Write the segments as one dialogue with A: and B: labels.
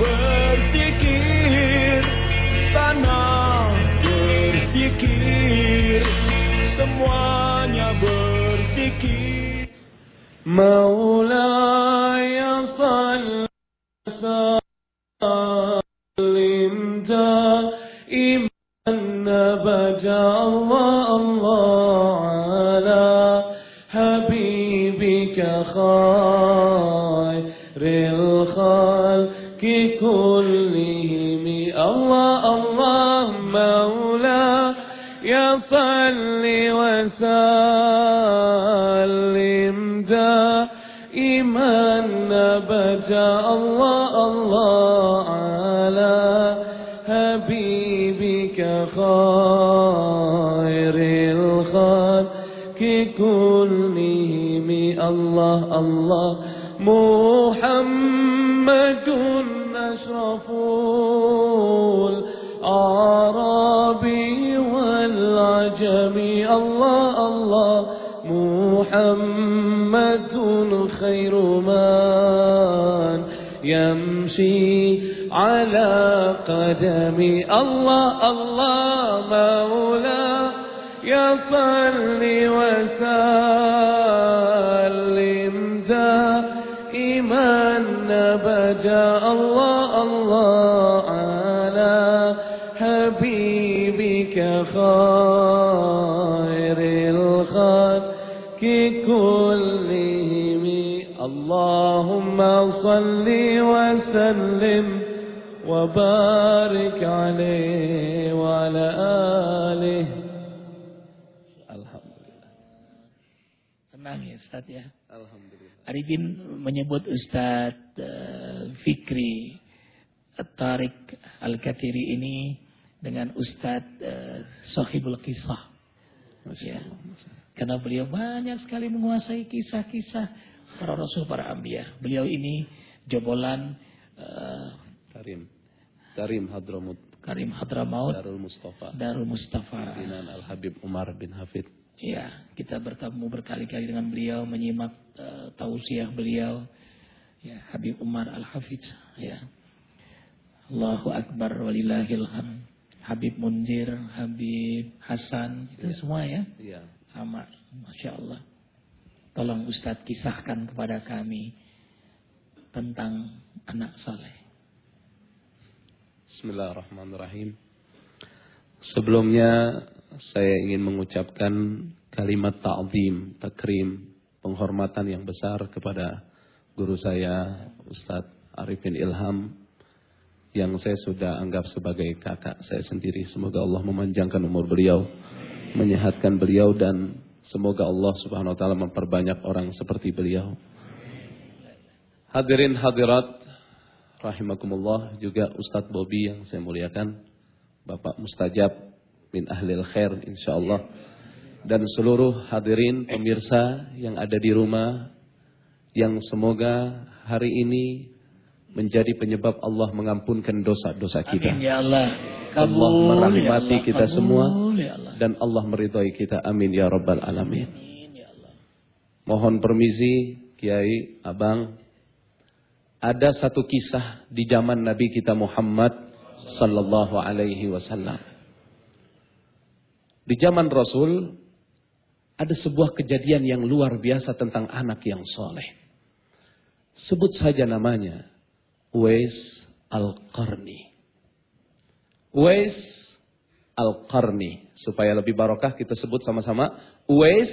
A: berzikir Tanah berzikir Semuanya berzikir مولاي صل وسلم دائما الله الله على حبيبك خير الخلق كلهم الله الله مولاي صل وسلم دائما ابدا الله الله على حبيبك خير الخلق كلهم الله الله محمد أشرف الأعرابي والعجم. الله الله. محمد خير من يمشي على قدم. الله الله. مولى يصل وسلم. ابدا الله الله على حبيبك خير الخلق كلهم اللهم صل وسلم وبارك عليه وعلى آله
B: Alhamdulillah. Tenang ya Ustaz ya.
C: Alhamdulillah.
B: Arifin menyebut Ustadz eh, Fikri Tarik Al-Katiri ini dengan Ustadz uh, Sohibul Kisah. Ya. Karena beliau banyak sekali menguasai kisah-kisah para rasul, para ambia. Beliau ini jobolan eh,
C: Karim. Karim Hadramut.
B: Karim Hadramaut
C: Darul Mustafa.
B: Darul Mustafa.
C: Pimpinan Al-Habib Umar bin Hafid.
B: Ya, kita bertemu berkali-kali dengan beliau, menyimak uh, tausiah beliau. Ya, Habib Umar Al-Hafidz, ya. Allahu Akbar walillahil hamd. Habib Munzir, Habib Hasan, itu semua ya.
C: Iya.
B: Sama, Masya Allah. Tolong Ustadz kisahkan kepada kami tentang anak saleh.
C: Bismillahirrahmanirrahim. Sebelumnya saya ingin mengucapkan kalimat ta'zim, takrim, penghormatan yang besar kepada guru saya Ustadz Arifin Ilham yang saya sudah anggap sebagai kakak saya sendiri. Semoga Allah memanjangkan umur beliau, menyehatkan beliau dan semoga Allah Subhanahu wa taala memperbanyak orang seperti beliau. Hadirin hadirat rahimakumullah juga Ustadz Bobby yang saya muliakan, Bapak Mustajab min ahlil khair insyaallah dan seluruh hadirin pemirsa yang ada di rumah yang semoga hari ini menjadi penyebab Allah mengampunkan dosa-dosa kita.
B: Amin ya Allah.
C: Allah
B: Kabul,
C: merahmati
B: ya Allah.
C: kita
B: Kabul,
C: semua
B: ya Allah.
C: dan Allah meridhai kita. Amin ya rabbal alamin.
B: Amin ya Allah.
C: Mohon permisi Kiai, Abang. Ada satu kisah di zaman Nabi kita Muhammad sallallahu alaihi wasallam. Di zaman Rasul ada sebuah kejadian yang luar biasa tentang anak yang soleh. Sebut saja namanya. Uwais Al-Qarni. Uwais Al-Qarni. Supaya lebih barokah kita sebut sama-sama. Uwais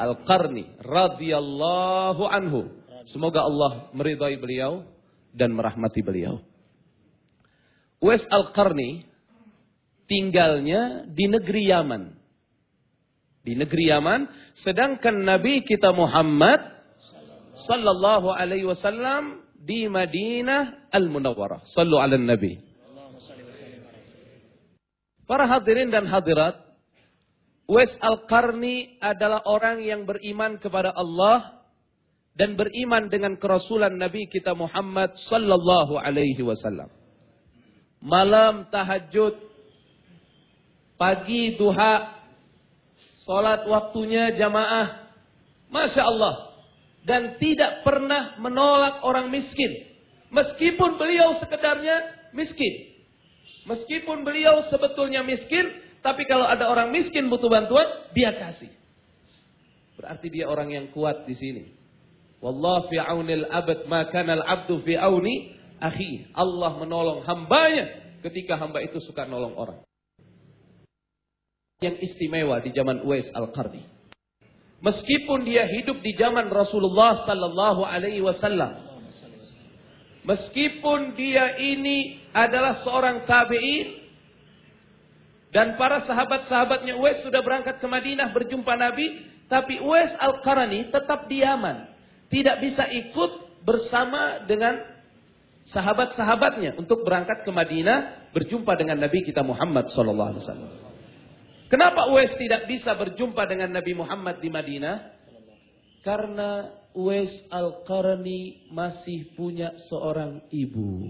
C: Al-Qarni. radhiyallahu anhu. Semoga Allah meridai beliau dan merahmati beliau. Uwais Al-Qarni tinggalnya di negeri Yaman. Di negeri Yaman, sedangkan Nabi kita Muhammad sallallahu alaihi wasallam di Madinah Al-Munawwarah. Sallu ala Nabi. Para hadirin dan hadirat, Uwais Al-Qarni adalah orang yang beriman kepada Allah dan beriman dengan kerasulan Nabi kita Muhammad sallallahu alaihi wasallam. Malam tahajud, pagi duha, salat waktunya jamaah. Masya Allah. Dan tidak pernah menolak orang miskin. Meskipun beliau sekedarnya miskin. Meskipun beliau sebetulnya miskin, tapi kalau ada orang miskin butuh bantuan, dia kasih. Berarti dia orang yang kuat di sini. Wallah fi aunil abad ma kana al-abdu fi auni akhi. Allah menolong hambanya ketika hamba itu suka nolong orang. Yang istimewa di zaman Uwais Al-Qarni. Meskipun dia hidup di zaman Rasulullah sallallahu alaihi wasallam. Meskipun dia ini adalah seorang tabi'in dan para sahabat-sahabatnya Uwais sudah berangkat ke Madinah berjumpa Nabi, tapi Uwais Al-Qarani tetap diaman. Tidak bisa ikut bersama dengan sahabat-sahabatnya untuk berangkat ke Madinah berjumpa dengan Nabi kita Muhammad sallallahu alaihi wasallam. Kenapa Uwais tidak bisa berjumpa dengan Nabi Muhammad di Madinah? Karena Uwais Al-Qarani masih punya seorang ibu.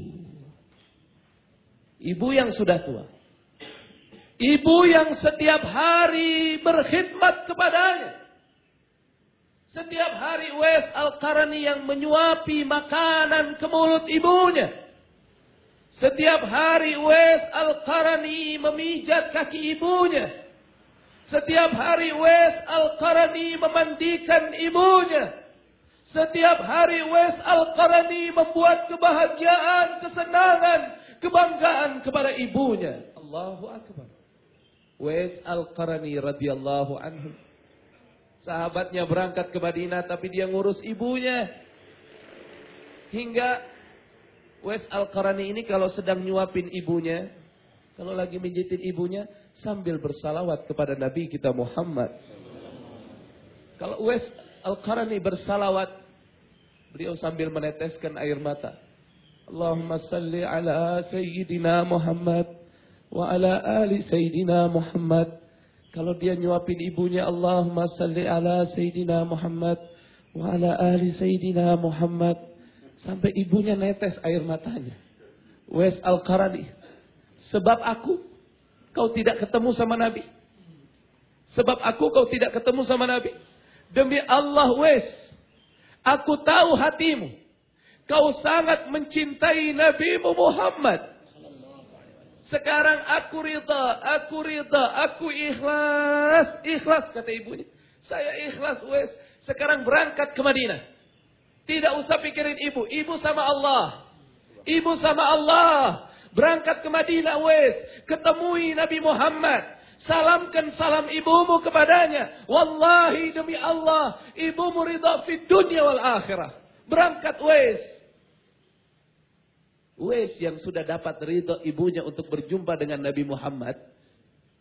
C: Ibu yang sudah tua. Ibu yang setiap hari berkhidmat kepadanya. Setiap hari Wes Al-Qarani yang menyuapi makanan ke mulut ibunya. Setiap hari Wes Al-Qarani memijat kaki ibunya. Setiap hari Wes Al-Qarani memandikan ibunya. Setiap hari Wes Al-Qarani membuat kebahagiaan, kesenangan, kebanggaan kepada ibunya. Allahu Akbar. Wes Al-Qarani radhiyallahu anhu. Sahabatnya berangkat ke Madinah tapi dia ngurus ibunya. Hingga Wes Al-Qarani ini kalau sedang nyuapin ibunya, kalau lagi menjitin ibunya sambil bersalawat kepada Nabi kita Muhammad. Kalau Wes Al-Qarani bersalawat, beliau sambil meneteskan air mata. Allahumma salli ala Sayyidina Muhammad wa ala ali Sayyidina Muhammad. Kalau dia nyuapin ibunya Allahumma salli ala Sayyidina Muhammad wa ala ali Sayyidina Muhammad. Sampai ibunya netes air matanya. Wes Al-Qarani. Sebab aku, kau tidak ketemu sama Nabi. Sebab aku kau tidak ketemu sama Nabi. Demi Allah Wes, aku tahu hatimu. Kau sangat mencintai Nabi Muhammad. Sekarang aku rida, aku rida, aku ikhlas, ikhlas kata ibunya. Saya ikhlas wes. Sekarang berangkat ke Madinah. Tidak usah pikirin ibu, ibu sama Allah. Ibu sama Allah. Berangkat ke Madinah wes. Ketemui Nabi Muhammad. Salamkan salam ibumu kepadanya. Wallahi demi Allah. Ibumu ridha fi dunia wal akhirah. Berangkat wes. Wes yang sudah dapat ridho ibunya untuk berjumpa dengan Nabi Muhammad.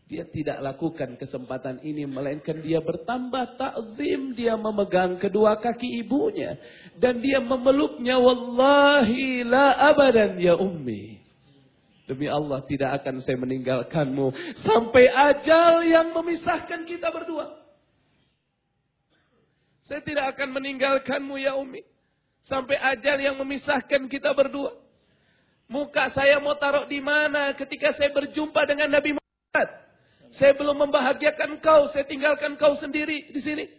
C: Dia tidak lakukan kesempatan ini. Melainkan dia bertambah takzim. Dia memegang kedua kaki ibunya. Dan dia memeluknya. Wallahi la abadan ya ummi. Demi Allah tidak akan saya meninggalkanmu. Sampai ajal yang memisahkan kita berdua. Saya tidak akan meninggalkanmu ya ummi. Sampai ajal yang memisahkan kita berdua. Muka saya mau taruh di mana ketika saya berjumpa dengan Nabi Muhammad? Saya belum membahagiakan kau, saya tinggalkan kau sendiri di sini.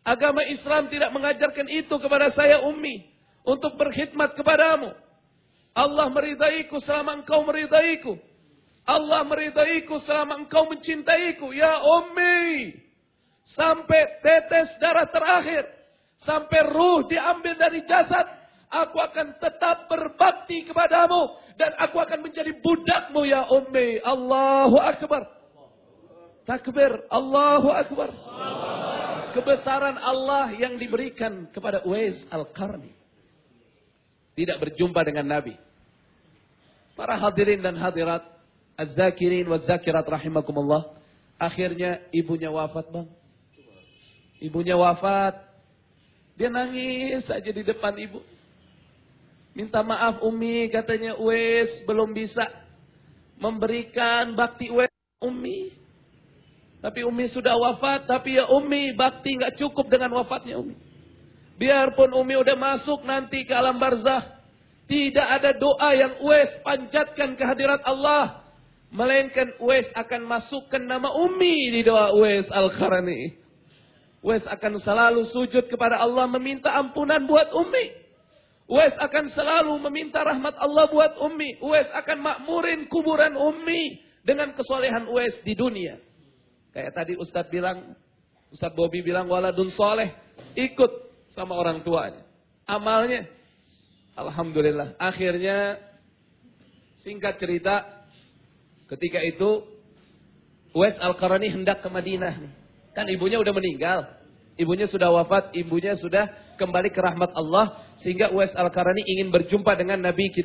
C: Agama Islam tidak mengajarkan itu kepada saya ummi. Untuk berkhidmat kepadamu. Allah meridaiku selama engkau meridaiku. Allah meridaiku selama engkau mencintaiku. Ya ummi. Sampai tetes darah terakhir. Sampai ruh diambil dari jasad Aku akan tetap berbakti kepadamu. Dan aku akan menjadi budakmu ya ummi. Allahu Akbar. Takbir. Allahu Akbar. Kebesaran Allah yang diberikan kepada Uwais Al-Qarni. Tidak berjumpa dengan Nabi. Para hadirin dan hadirat. Az-zakirin wa zakirat rahimakumullah. Akhirnya ibunya wafat bang. Ibunya wafat. Dia nangis saja di depan ibu. Minta maaf Umi katanya Wes belum bisa memberikan bakti Wes Umi. Tapi Umi sudah wafat, tapi ya Umi bakti nggak cukup dengan wafatnya Umi. Biarpun Umi udah masuk nanti ke alam barzah, tidak ada doa yang Wes panjatkan kehadirat Allah. Melainkan Wes akan masukkan nama Umi di doa Wes Al-Kharani. Wes akan selalu sujud kepada Allah meminta ampunan buat Umi. Uwais akan selalu meminta rahmat Allah buat Ummi. Uwais akan makmurin kuburan Ummi dengan kesolehan Uwais di dunia. Kayak tadi Ustadz bilang, Ustadz Bobby bilang waladun soleh. Ikut sama orang tuanya. Amalnya. Alhamdulillah. Akhirnya singkat cerita ketika itu Uwais Al-Qarani hendak ke Madinah. Kan ibunya udah meninggal. Ibunya sudah wafat, ibunya sudah kembali ke rahmat Allah. Sehingga Uwais Al-Qarani ingin berjumpa dengan Nabi kita.